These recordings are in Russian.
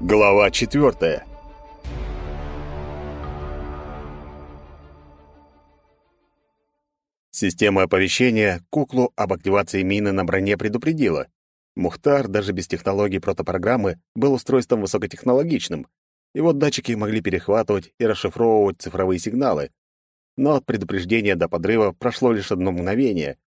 Глава четвертая. Система оповещения куклу об активации мины на броне предупредила. Мухтар, даже без технологий протопрограммы, был устройством высокотехнологичным. Его датчики могли перехватывать и расшифровывать цифровые сигналы. Но от предупреждения до подрыва прошло лишь одно мгновение.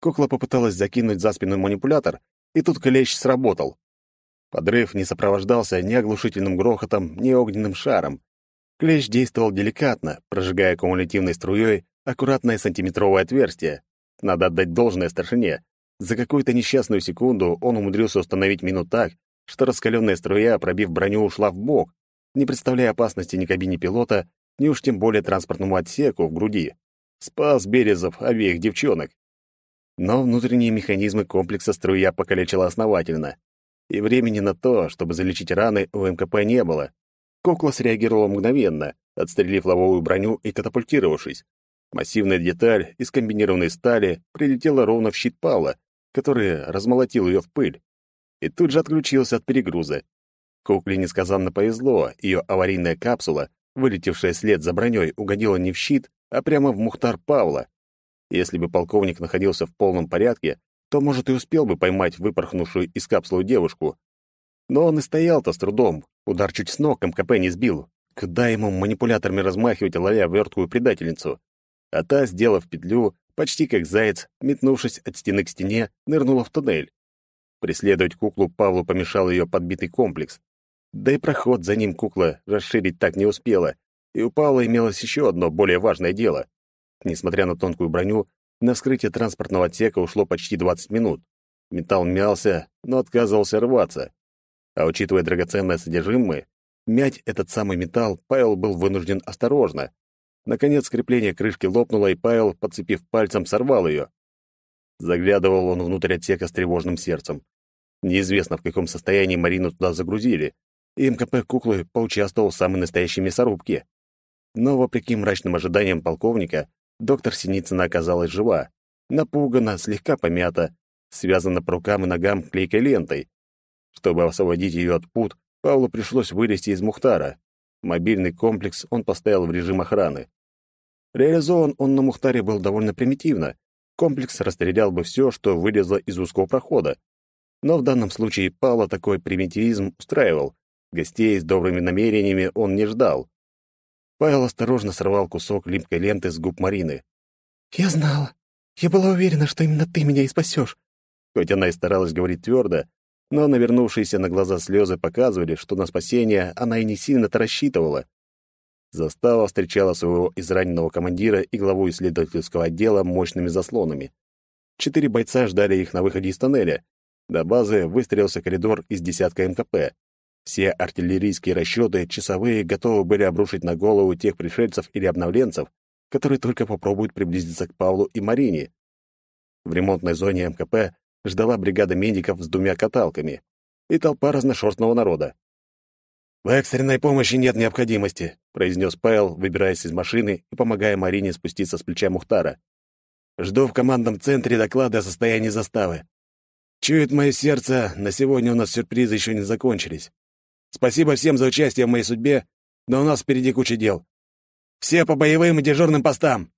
Кукла попыталась закинуть за спину манипулятор, и тут клещ сработал. Подрыв не сопровождался ни оглушительным грохотом, ни огненным шаром. Клещ действовал деликатно, прожигая кумулятивной струей аккуратное сантиметровое отверстие. Надо отдать должное старшине. За какую-то несчастную секунду он умудрился установить мину так, что раскаленная струя, пробив броню, ушла в бок, не представляя опасности ни кабине пилота, ни уж тем более транспортному отсеку в груди. Спас Березов обеих девчонок. Но внутренние механизмы комплекса струя покалечила основательно. И времени на то, чтобы залечить раны, у МКП не было. Кукла среагировала мгновенно, отстрелив лобовую броню и катапультировавшись. Массивная деталь из комбинированной стали прилетела ровно в щит Павла, который размолотил ее в пыль. И тут же отключился от перегруза. Кукле несказанно повезло, ее аварийная капсула, вылетевшая след за броней, угодила не в щит, а прямо в Мухтар Павла. Если бы полковник находился в полном порядке, то, может, и успел бы поймать выпорхнувшую из капсулы девушку. Но он и стоял-то с трудом, удар чуть с ног МКП не сбил. Куда ему манипуляторами размахивать, ловя верткую предательницу? а та, сделав петлю, почти как заяц, метнувшись от стены к стене, нырнула в туннель. Преследовать куклу Павлу помешал ее подбитый комплекс. Да и проход за ним кукла расширить так не успела, и у Павла имелось еще одно более важное дело. Несмотря на тонкую броню, на вскрытие транспортного отсека ушло почти 20 минут. Металл мялся, но отказывался рваться. А учитывая драгоценное содержимое, мять этот самый металл Павел был вынужден осторожно, Наконец крепление крышки лопнуло, и Павел, подцепив пальцем, сорвал ее. Заглядывал он внутрь отсека с тревожным сердцем. Неизвестно, в каком состоянии Марину туда загрузили, и МКП куклы поучаствовал в самой настоящей мясорубке. Но, вопреки мрачным ожиданиям полковника, доктор Синицына оказалась жива, напугана, слегка помята, связана по рукам и ногам клейкой лентой. Чтобы освободить ее от пут, Павлу пришлось вылезти из Мухтара. Мобильный комплекс он поставил в режим охраны. Реализован он на Мухтаре был довольно примитивно. Комплекс расстрелял бы все, что вылезло из узкого прохода. Но в данном случае Павла такой примитивизм устраивал. Гостей с добрыми намерениями он не ждал. Павел осторожно сорвал кусок липкой ленты с губ Марины. «Я знала. Я была уверена, что именно ты меня и спасешь». Хоть она и старалась говорить твердо, но навернувшиеся на глаза слезы показывали, что на спасение она и не сильно-то рассчитывала. Застава встречала своего израненного командира и главу исследовательского отдела мощными заслонами. Четыре бойца ждали их на выходе из тоннеля. До базы выстроился коридор из десятка МКП. Все артиллерийские расчеты, часовые, готовы были обрушить на голову тех пришельцев или обновленцев, которые только попробуют приблизиться к Павлу и Марине. В ремонтной зоне МКП ждала бригада медиков с двумя каталками и толпа разношерстного народа. «В экстренной помощи нет необходимости», — произнес Павел, выбираясь из машины и помогая Марине спуститься с плеча Мухтара. «Жду в командном центре доклада о состоянии заставы. Чует мое сердце, на сегодня у нас сюрпризы еще не закончились. Спасибо всем за участие в моей судьбе, но у нас впереди куча дел. Все по боевым и дежурным постам!»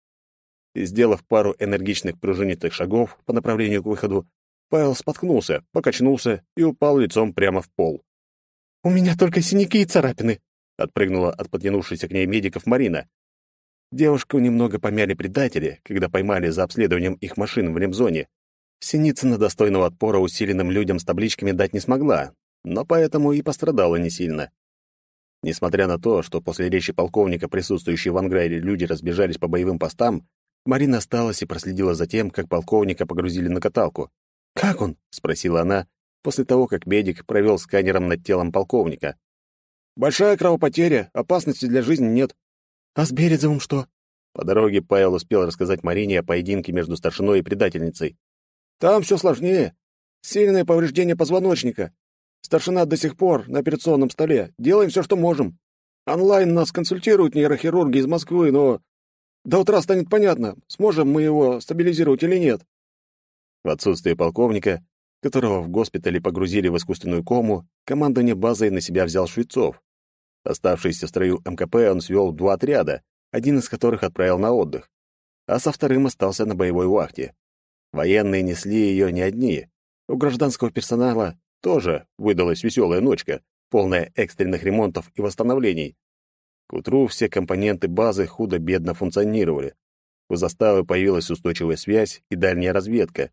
И, сделав пару энергичных пружинистых шагов по направлению к выходу, Павел споткнулся, покачнулся и упал лицом прямо в пол. «У меня только синяки и царапины», — отпрыгнула от подтянувшейся к ней медиков Марина. Девушку немного помяли предатели, когда поймали за обследованием их машин в ремзоне. Синицына достойного отпора усиленным людям с табличками дать не смогла, но поэтому и пострадала не сильно. Несмотря на то, что после речи полковника присутствующие в ангаре люди разбежались по боевым постам, Марина осталась и проследила за тем, как полковника погрузили на каталку. «Как он?» — спросила она, после того, как медик провел сканером над телом полковника. «Большая кровопотеря, опасности для жизни нет». «А с Березовым что?» По дороге Павел успел рассказать Марине о поединке между старшиной и предательницей. «Там все сложнее. Сильное повреждение позвоночника. Старшина до сих пор на операционном столе. Делаем все, что можем. Онлайн нас консультируют нейрохирурги из Москвы, но... До утра станет понятно, сможем мы его стабилизировать или нет. В отсутствие полковника, которого в госпитале погрузили в искусственную кому, командование базой на себя взял Швецов. Оставшийся в строю МКП он свел два отряда, один из которых отправил на отдых, а со вторым остался на боевой вахте. Военные несли ее не одни. У гражданского персонала тоже выдалась веселая ночка, полная экстренных ремонтов и восстановлений. К утру все компоненты базы худо-бедно функционировали. У заставы появилась устойчивая связь и дальняя разведка.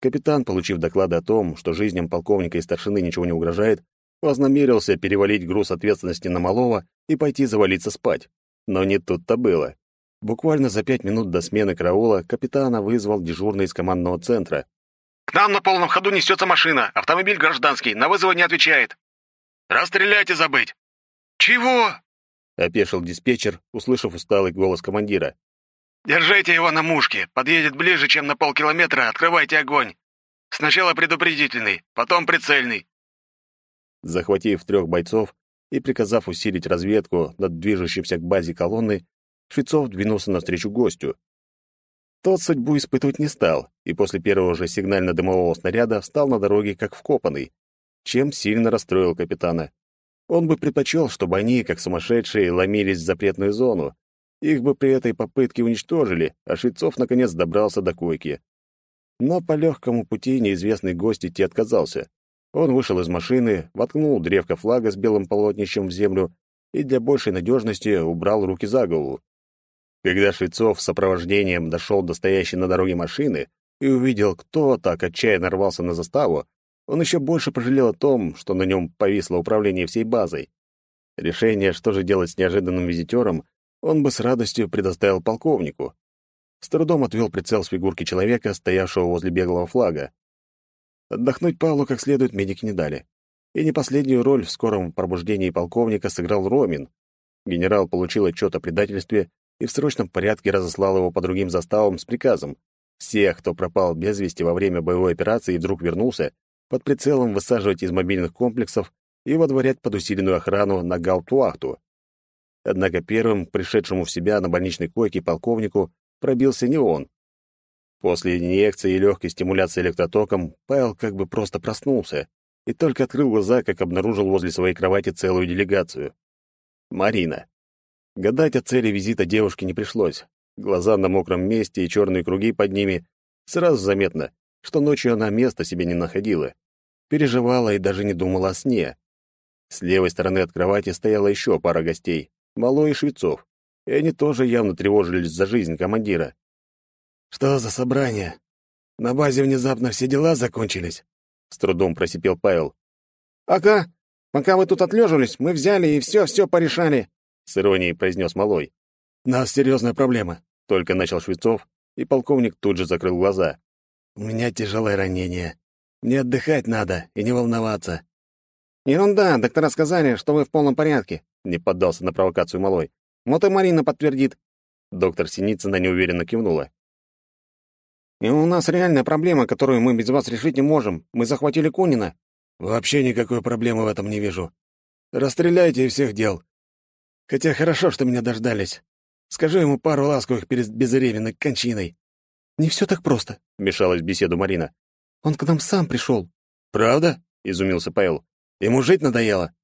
Капитан, получив доклады о том, что жизням полковника и старшины ничего не угрожает, вознамерился перевалить груз ответственности на малого и пойти завалиться спать. Но не тут-то было. Буквально за пять минут до смены караула капитана вызвал дежурный из командного центра. «К нам на полном ходу несется машина. Автомобиль гражданский. На вызовы не отвечает. Расстрелять и забыть». «Чего?» — опешил диспетчер, услышав усталый голос командира. «Держите его на мушке. Подъедет ближе, чем на полкилометра. Открывайте огонь. Сначала предупредительный, потом прицельный». Захватив трех бойцов и приказав усилить разведку над движущимся к базе колонны, Швецов двинулся навстречу гостю. Тот судьбу испытывать не стал, и после первого же сигнально-дымового снаряда встал на дороге как вкопанный, чем сильно расстроил капитана. Он бы предпочел, чтобы они, как сумасшедшие, ломились в запретную зону. Их бы при этой попытке уничтожили, а Швецов наконец добрался до койки. Но по легкому пути неизвестный гость идти отказался. Он вышел из машины, воткнул древко флага с белым полотнищем в землю и для большей надежности убрал руки за голову. Когда Швецов с сопровождением дошел до стоящей на дороге машины и увидел, кто так отчаянно рвался на заставу, он еще больше пожалел о том, что на нем повисло управление всей базой. Решение, что же делать с неожиданным визитером, он бы с радостью предоставил полковнику. С трудом отвел прицел с фигурки человека, стоявшего возле беглого флага. Отдохнуть Павлу как следует медики не дали. И не последнюю роль в скором пробуждении полковника сыграл Ромин. Генерал получил отчет о предательстве и в срочном порядке разослал его по другим заставам с приказом всех, кто пропал без вести во время боевой операции и вдруг вернулся, под прицелом высаживать из мобильных комплексов и водворять под усиленную охрану на гауптвахту. Однако первым, пришедшему в себя на больничной койке полковнику, пробился не он. После инъекции и легкой стимуляции электротоком Павел как бы просто проснулся и только открыл глаза, как обнаружил возле своей кровати целую делегацию. Марина. Гадать о цели визита девушки не пришлось. Глаза на мокром месте и черные круги под ними. Сразу заметно, что ночью она места себе не находила. Переживала и даже не думала о сне. С левой стороны от кровати стояла еще пара гостей, Малой и Швецов. И они тоже явно тревожились за жизнь командира. «Что за собрание? На базе внезапно все дела закончились?» С трудом просипел Павел. «Ага. Пока вы тут отлеживались, мы взяли и все-все порешали с иронией произнес Малой. «У нас серьезная проблема», — только начал Швецов, и полковник тут же закрыл глаза. «У меня тяжелое ранение. Мне отдыхать надо и не волноваться». «Ерунда, доктора сказали, что вы в полном порядке», — не поддался на провокацию Малой. «Вот и Марина подтвердит». Доктор Синицына неуверенно кивнула. «И у нас реальная проблема, которую мы без вас решить не можем. Мы захватили Кунина». «Вообще никакой проблемы в этом не вижу. Расстреляйте всех дел. Хотя хорошо, что меня дождались. Скажу ему пару ласковых перед безвременной кончиной. Не все так просто, вмешалась в беседу Марина. Он к нам сам пришел. Правда? изумился Павел. Ему жить надоело.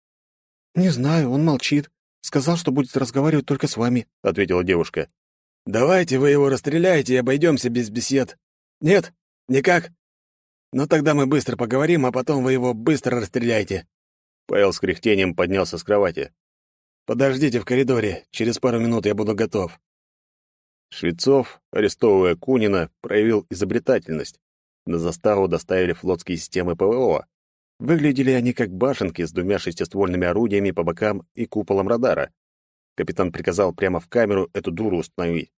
Не знаю, он молчит. Сказал, что будет разговаривать только с вами, ответила девушка. Давайте вы его расстреляете и обойдемся без бесед. Нет? Никак? Ну тогда мы быстро поговорим, а потом вы его быстро расстреляете. Павел с кряхтением поднялся с кровати. Подождите в коридоре, через пару минут я буду готов». Швецов, арестовывая Кунина, проявил изобретательность. На заставу доставили флотские системы ПВО. Выглядели они как башенки с двумя шестиствольными орудиями по бокам и куполом радара. Капитан приказал прямо в камеру эту дуру установить.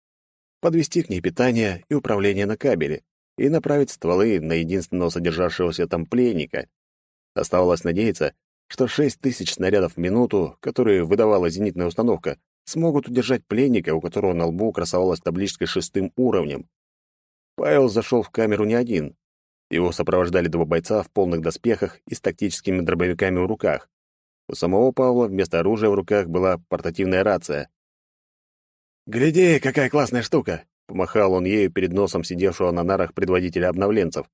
Подвести к ней питание и управление на кабеле и направить стволы на единственного содержавшегося там пленника. Оставалось надеяться, что 6 тысяч снарядов в минуту, которые выдавала зенитная установка, смогут удержать пленника, у которого на лбу красовалась табличка шестым уровнем. Павел зашел в камеру не один. Его сопровождали два бойца в полных доспехах и с тактическими дробовиками в руках. У самого Павла вместо оружия в руках была портативная рация. «Гляди, какая классная штука!» — помахал он ею перед носом сидевшего на нарах предводителя обновленцев.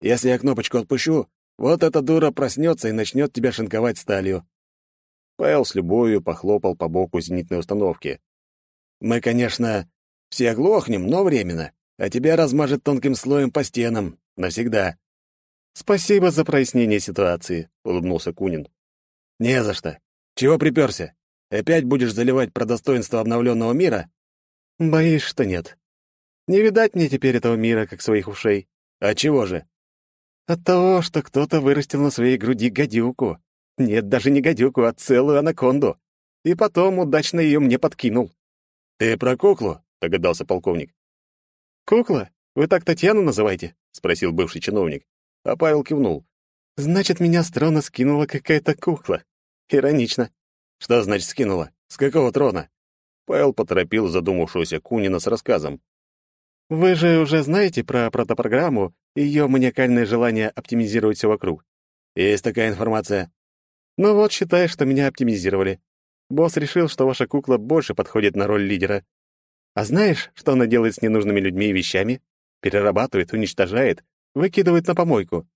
«Если я кнопочку отпущу, вот эта дура проснется и начнет тебя шинковать сталью». Павел с любовью похлопал по боку зенитной установки. «Мы, конечно, все оглохнем, но временно, а тебя размажет тонким слоем по стенам. Навсегда». «Спасибо за прояснение ситуации», — улыбнулся Кунин. «Не за что. Чего приперся? Опять будешь заливать про достоинство обновленного мира?» «Боюсь, что нет. Не видать мне теперь этого мира, как своих ушей». «А чего же?» «От того, что кто-то вырастил на своей груди гадюку. Нет, даже не гадюку, а целую анаконду. И потом удачно ее мне подкинул». «Ты про куклу?» — догадался полковник. «Кукла? Вы так Татьяну называете?» — спросил бывший чиновник. А Павел кивнул. «Значит, меня с трона скинула какая-то кукла. Иронично». «Что значит скинула? С какого трона?» Павел поторопил задумавшегося Кунина с рассказом. «Вы же уже знаете про протопрограмму и ее маниакальное желание оптимизировать все вокруг?» «Есть такая информация». «Ну вот, считай, что меня оптимизировали. Босс решил, что ваша кукла больше подходит на роль лидера. А знаешь, что она делает с ненужными людьми и вещами? Перерабатывает, уничтожает, выкидывает на помойку.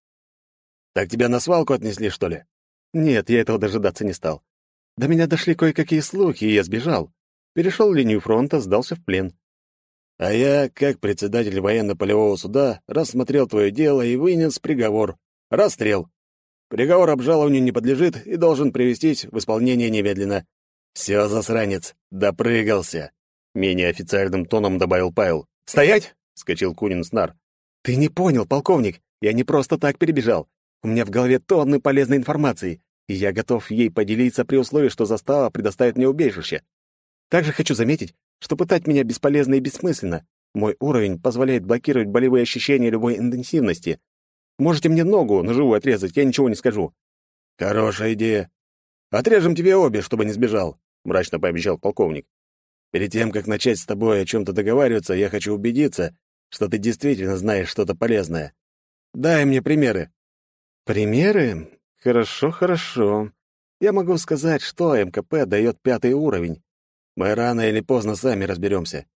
Так тебя на свалку отнесли, что ли? Нет, я этого дожидаться не стал. До меня дошли кое-какие слухи, и я сбежал. Перешел линию фронта, сдался в плен. А я, как председатель военно-полевого суда, рассмотрел твое дело и вынес приговор. Расстрел. Приговор обжалованию не подлежит и должен привестись в исполнение немедленно. Все, засранец, допрыгался. Менее официальным тоном добавил Павел. «Стоять!» — скачал Кунин с. «Ты не понял, полковник. Я не просто так перебежал. У меня в голове тонны полезной информации, и я готов ей поделиться при условии, что застава предоставит мне убежище. Также хочу заметить, что пытать меня бесполезно и бессмысленно. Мой уровень позволяет блокировать болевые ощущения любой интенсивности. Можете мне ногу ножевую отрезать, я ничего не скажу». «Хорошая идея. Отрежем тебе обе, чтобы не сбежал мрачно пообещал полковник. Перед тем, как начать с тобой о чем-то договариваться, я хочу убедиться, что ты действительно знаешь что-то полезное. Дай мне примеры. Примеры? Хорошо, хорошо. Я могу сказать, что МКП дает пятый уровень. Мы рано или поздно сами разберемся.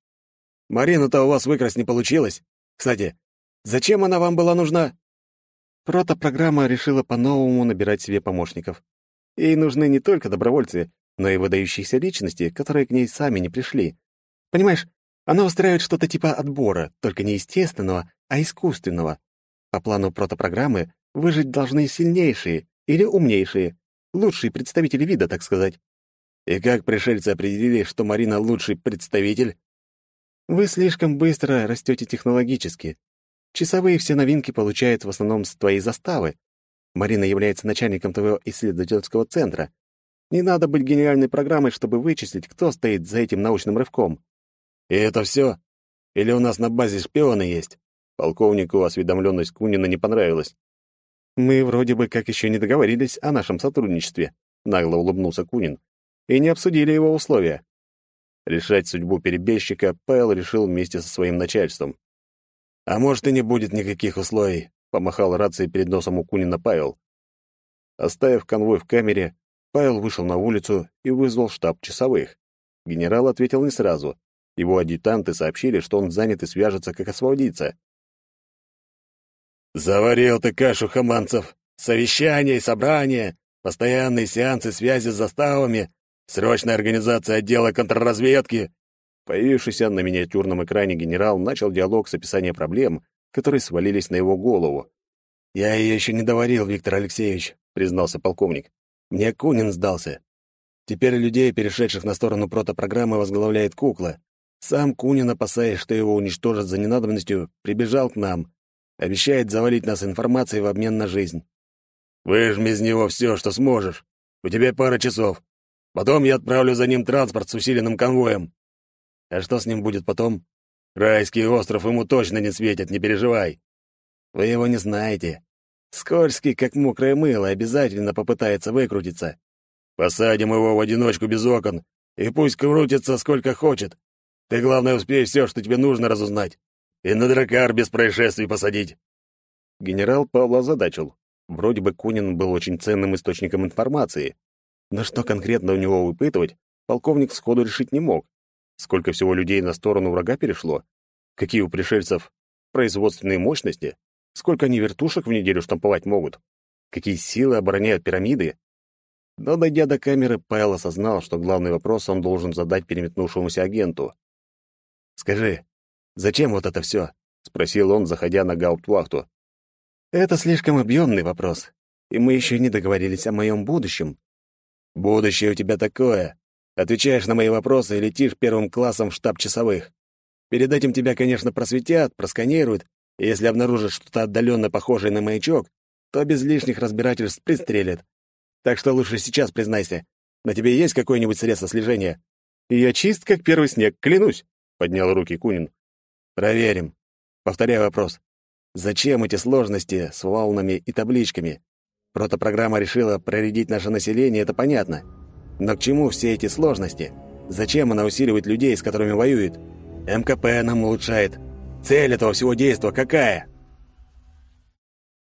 Марину-то у вас выкрасть не получилось. Кстати, зачем она вам была нужна? Протопрограмма решила по-новому набирать себе помощников. Ей нужны не только добровольцы, но и выдающиеся личности, которые к ней сами не пришли. Понимаешь, она устраивает что-то типа отбора, только не естественного, а искусственного. По плану протопрограммы выжить должны сильнейшие или умнейшие, лучшие представители вида, так сказать. И как пришельцы определили, что Марина лучший представитель? Вы слишком быстро растете технологически. Часовые все новинки получают в основном с твоей заставы. Марина является начальником твоего исследовательского центра. Не надо быть гениальной программой, чтобы вычислить, кто стоит за этим научным рывком. И это все? Или у нас на базе шпионы есть? Полковнику осведомленность Кунина не понравилась. Мы вроде бы как еще не договорились о нашем сотрудничестве, нагло улыбнулся Кунин, и не обсудили его условия. Решать судьбу перебежчика Пэл решил вместе со своим начальством. «А может, и не будет никаких условий», — помахал рацией перед носом у Кунина Павел. Оставив конвой в камере, Павел вышел на улицу и вызвал штаб часовых. Генерал ответил не сразу. Его адъютанты сообщили, что он занят и свяжется, как освободиться. «Заварил ты кашу, Хаманцев! Совещания и собрания, постоянные сеансы связи с заставами, срочная организация отдела контрразведки!» Появившийся на миниатюрном экране генерал начал диалог с описанием проблем, которые свалились на его голову. «Я ее еще не доварил, Виктор Алексеевич», — признался полковник. Мне Кунин сдался. Теперь людей, перешедших на сторону протопрограммы, возглавляет кукла. Сам Кунин, опасаясь, что его уничтожат за ненадобностью, прибежал к нам. Обещает завалить нас информацией в обмен на жизнь. Выжми из него все, что сможешь. У тебя пара часов. Потом я отправлю за ним транспорт с усиленным конвоем. А что с ним будет потом? Райский остров ему точно не светит, не переживай. Вы его не знаете. Скользкий, как мокрое мыло, обязательно попытается выкрутиться. Посадим его в одиночку без окон, и пусть крутится сколько хочет. Ты, главное, успей все, что тебе нужно разузнать. И на дракар без происшествий посадить. Генерал Павла озадачил. Вроде бы Кунин был очень ценным источником информации. Но что конкретно у него выпытывать, полковник сходу решить не мог. Сколько всего людей на сторону врага перешло? Какие у пришельцев производственные мощности? Сколько они вертушек в неделю штамповать могут? Какие силы обороняют пирамиды? Но, дойдя до камеры, Павел осознал, что главный вопрос он должен задать переметнувшемуся агенту. «Скажи, зачем вот это все?» — спросил он, заходя на гауптвахту. «Это слишком объемный вопрос, и мы еще не договорились о моем будущем». «Будущее у тебя такое. Отвечаешь на мои вопросы и летишь первым классом в штаб часовых. Перед этим тебя, конечно, просветят, просканируют, и если обнаружат что-то отдаленно похожее на маячок, то без лишних разбирательств пристрелят. Так что лучше сейчас признайся, на тебе есть какое-нибудь средство слежения? Я чист, как первый снег, клянусь, — поднял руки Кунин. Проверим. Повторяю вопрос. Зачем эти сложности с волнами и табличками? Протопрограмма решила проредить наше население, это понятно. Но к чему все эти сложности? Зачем она усиливает людей, с которыми воюет? МКП нам улучшает. Цель этого всего действа какая?